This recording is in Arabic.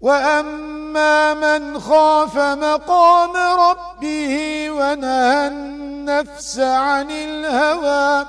وأما من خاف مقام ربه ونهى النفس عن الهوى